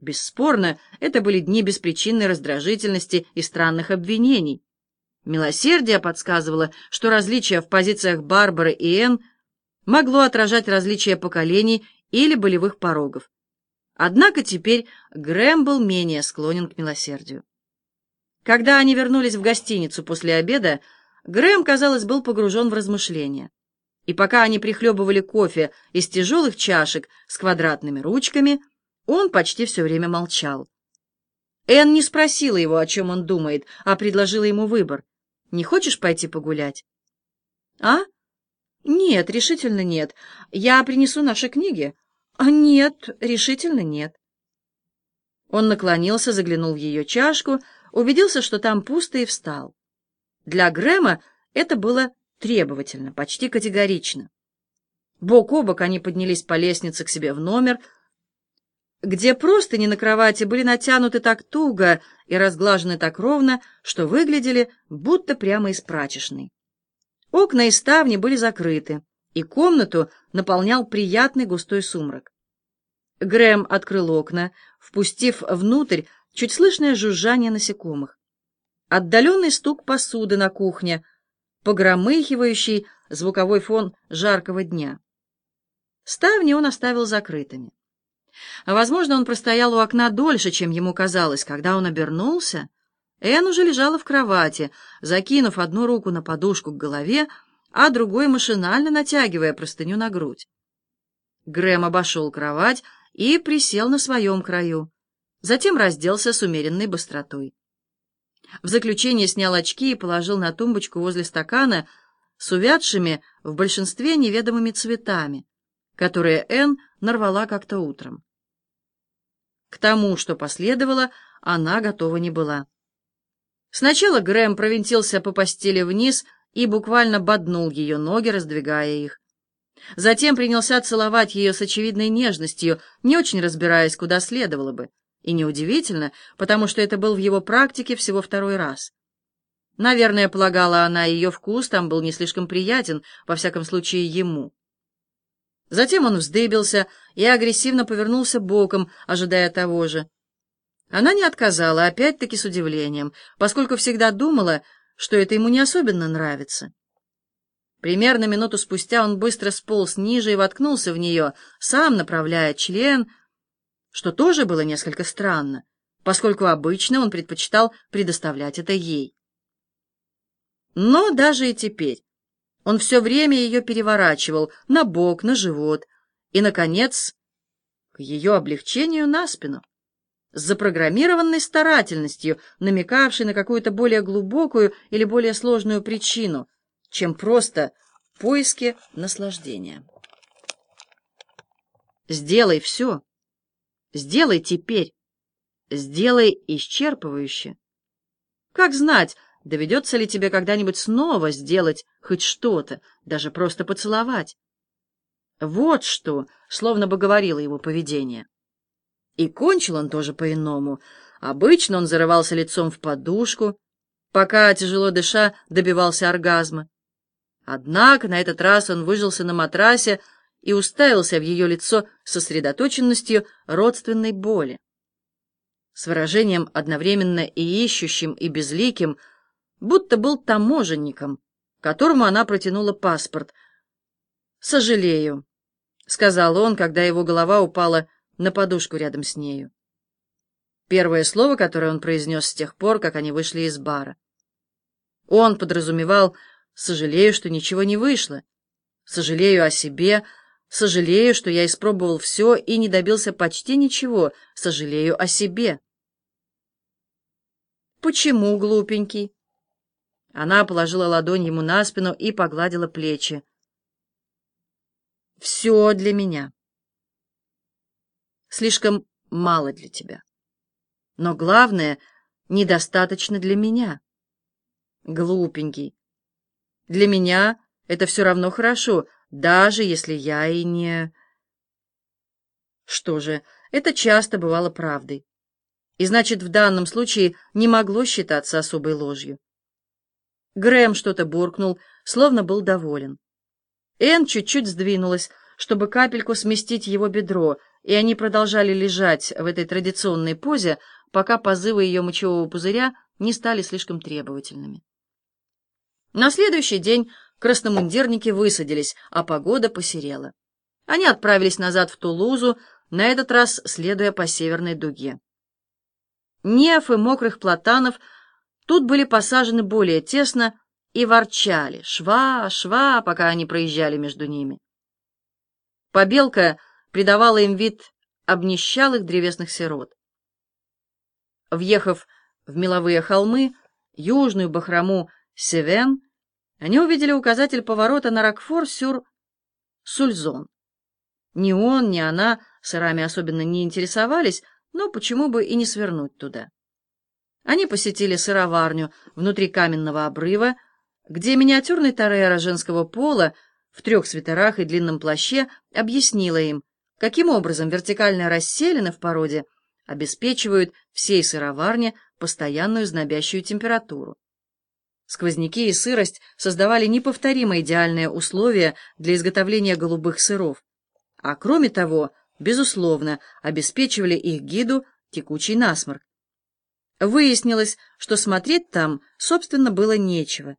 Бесспорно, это были дни беспричинной раздражительности и странных обвинений. Милосердие подсказывало, что различие в позициях Барбары и Энн могло отражать различия поколений или болевых порогов. Однако теперь Грэм был менее склонен к милосердию. Когда они вернулись в гостиницу после обеда, Грэм, казалось, был погружен в размышления. И пока они прихлебывали кофе из тяжелых чашек с квадратными ручками, он почти все время молчал. Энн не спросила его, о чем он думает, а предложила ему выбор. «Не хочешь пойти погулять?» «А? Нет, решительно нет. Я принесу наши книги». «А нет, решительно нет». Он наклонился, заглянул в ее чашку, убедился, что там пусто, и встал. Для Грэма это было требовательно, почти категорично. Бок о бок они поднялись по лестнице к себе в номер — где простыни на кровати были натянуты так туго и разглажены так ровно, что выглядели будто прямо из прачечной. Окна и ставни были закрыты, и комнату наполнял приятный густой сумрак. Грэм открыл окна, впустив внутрь чуть слышное жужжание насекомых. Отдаленный стук посуды на кухне, погромыхивающий звуковой фон жаркого дня. Ставни он оставил закрытыми. Возможно, он простоял у окна дольше, чем ему казалось. Когда он обернулся, Энн уже лежала в кровати, закинув одну руку на подушку к голове, а другой машинально натягивая простыню на грудь. Грэм обошел кровать и присел на своем краю. Затем разделся с умеренной быстротой. В заключение снял очки и положил на тумбочку возле стакана с увядшими в большинстве неведомыми цветами, которые Энн нарвала как-то утром. К тому, что последовало, она готова не была. Сначала Грэм провинтился по постели вниз и буквально боднул ее ноги, раздвигая их. Затем принялся целовать ее с очевидной нежностью, не очень разбираясь, куда следовало бы. И неудивительно, потому что это был в его практике всего второй раз. Наверное, полагала она, ее вкус там был не слишком приятен, во всяком случае, ему. Затем он вздыбился и агрессивно повернулся боком, ожидая того же. Она не отказала, опять-таки с удивлением, поскольку всегда думала, что это ему не особенно нравится. Примерно минуту спустя он быстро сполз ниже и воткнулся в нее, сам направляя член, что тоже было несколько странно, поскольку обычно он предпочитал предоставлять это ей. Но даже и теперь, он все время ее переворачивал на бок, на живот и, наконец, к ее облегчению на спину, с запрограммированной старательностью, намекавшей на какую-то более глубокую или более сложную причину, чем просто поиски наслаждения. Сделай все. Сделай теперь. Сделай исчерпывающе. Как знать, Доведется ли тебе когда-нибудь снова сделать хоть что-то, даже просто поцеловать? Вот что, словно бы говорило его поведение. И кончил он тоже по-иному. Обычно он зарывался лицом в подушку, пока, тяжело дыша, добивался оргазма. Однако на этот раз он выжился на матрасе и уставился в ее лицо сосредоточенностью родственной боли. С выражением одновременно и ищущим, и безликим — будто был таможенником, которому она протянула паспорт. «Сожалею», — сказал он, когда его голова упала на подушку рядом с нею. Первое слово, которое он произнес с тех пор, как они вышли из бара. Он подразумевал «сожалею, что ничего не вышло», «сожалею о себе», «сожалею, что я испробовал все и не добился почти ничего», «сожалею о себе». «Почему, глупенький?» Она положила ладонь ему на спину и погладила плечи. «Все для меня. Слишком мало для тебя. Но главное, недостаточно для меня. Глупенький. Для меня это все равно хорошо, даже если я и не... Что же, это часто бывало правдой. И значит, в данном случае не могло считаться особой ложью. Грэм что-то буркнул, словно был доволен. Энн чуть-чуть сдвинулась, чтобы капельку сместить его бедро, и они продолжали лежать в этой традиционной позе, пока позывы ее мочевого пузыря не стали слишком требовательными. На следующий день красномундирники высадились, а погода посерела. Они отправились назад в Тулузу, на этот раз следуя по северной дуге. Неф и мокрых платанов тут были посажены более тесно и ворчали «шва, шва», пока они проезжали между ними. Побелка придавала им вид обнищалых древесных сирот. Въехав в меловые холмы, южную бахрому Севен, они увидели указатель поворота на Рокфор-сюр-Сульзон. Ни он, ни она сырами особенно не интересовались, но почему бы и не свернуть туда. Они посетили сыроварню внутри каменного обрыва, где миниатюрный Тореро женского пола в трех свитерах и длинном плаще объяснила им, каким образом вертикальные расселины в породе обеспечивают всей сыроварне постоянную знобящую температуру. Сквозняки и сырость создавали неповторимо идеальные условия для изготовления голубых сыров, а кроме того, безусловно, обеспечивали их гиду текучий насморк. Выяснилось, что смотреть там, собственно, было нечего,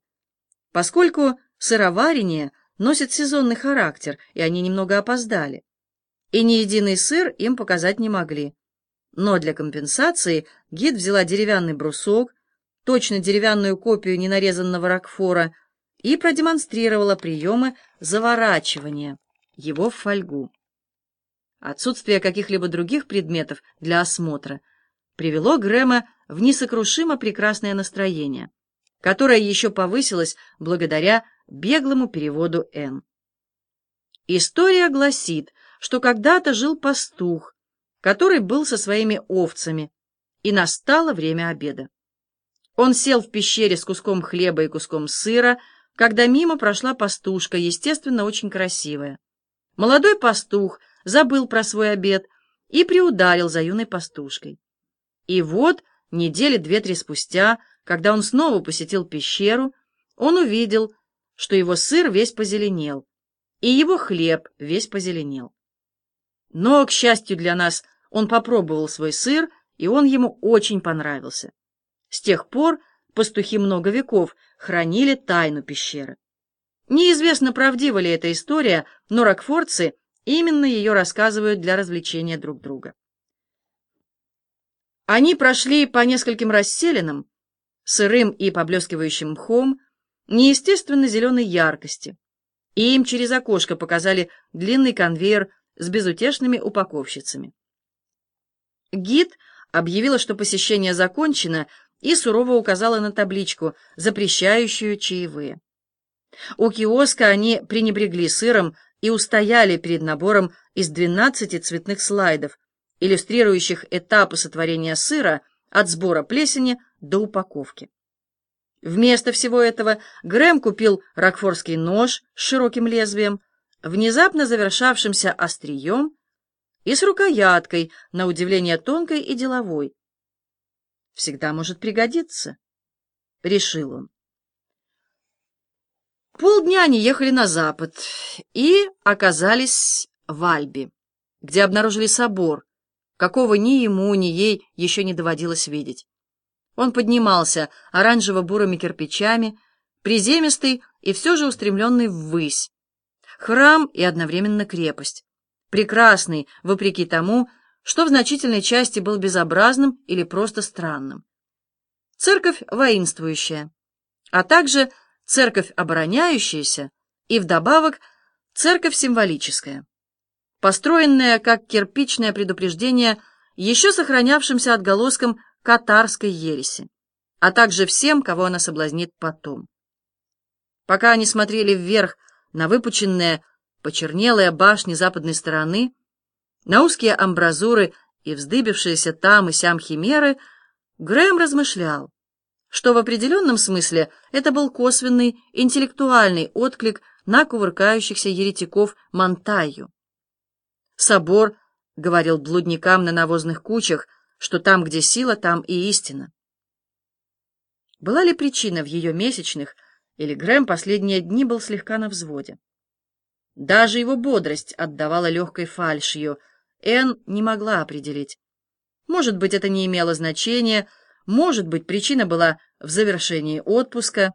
поскольку сыроварение носит сезонный характер, и они немного опоздали. И ни единый сыр им показать не могли. Но для компенсации гид взяла деревянный брусок, точно деревянную копию ненарезанного ракфора, и продемонстрировала приемы заворачивания его в фольгу. Отсутствие каких-либо других предметов для осмотра привело Грэма в несокрушимо прекрасное настроение, которое еще повысилось благодаря беглому переводу Н. История гласит, что когда-то жил пастух, который был со своими овцами, и настало время обеда. Он сел в пещере с куском хлеба и куском сыра, когда мимо прошла пастушка, естественно, очень красивая. Молодой пастух забыл про свой обед и приударил за юной пастушкой. И вот, недели две-три спустя, когда он снова посетил пещеру, он увидел, что его сыр весь позеленел, и его хлеб весь позеленел. Но, к счастью для нас, он попробовал свой сыр, и он ему очень понравился. С тех пор пастухи много веков хранили тайну пещеры. Неизвестно, правдива ли эта история, но рокфорцы именно ее рассказывают для развлечения друг друга. Они прошли по нескольким расселинам, сырым и поблескивающим мхом, неестественно зеленой яркости, и им через окошко показали длинный конвейер с безутешными упаковщицами. Гид объявила, что посещение закончено, и сурово указала на табличку, запрещающую чаевые. У киоска они пренебрегли сыром и устояли перед набором из 12 цветных слайдов, иллюстрирующих этапы сотворения сыра от сбора плесени до упаковки. Вместо всего этого Грэм купил рокфорский нож с широким лезвием, внезапно завершавшимся острием и с рукояткой, на удивление тонкой и деловой. «Всегда может пригодиться», — решил он. Полдня они ехали на запад и оказались в Альбе, где обнаружили собор, какого ни ему, ни ей еще не доводилось видеть. Он поднимался оранжево-бурыми кирпичами, приземистый и все же устремленный ввысь. Храм и одновременно крепость. Прекрасный, вопреки тому, что в значительной части был безобразным или просто странным. Церковь воинствующая, а также церковь обороняющаяся и вдобавок церковь символическая, построенная как кирпичное предупреждение еще сохранявшимся отголоском катарской ереси, а также всем, кого она соблазнит потом. Пока они смотрели вверх на выпученные, почернелые башни западной стороны, на узкие амбразуры и вздыбившиеся там и сям химеры, Грэм размышлял, что в определенном смысле это был косвенный интеллектуальный отклик на кувыркающихся еретиков Монтайю. Собор говорил блудникам на навозных кучах, что там, где сила, там и истина. Была ли причина в ее месячных, или Грэм последние дни был слегка на взводе? Даже его бодрость отдавала легкой фальшью, Энн не могла определить. Может быть, это не имело значения, может быть, причина была в завершении отпуска.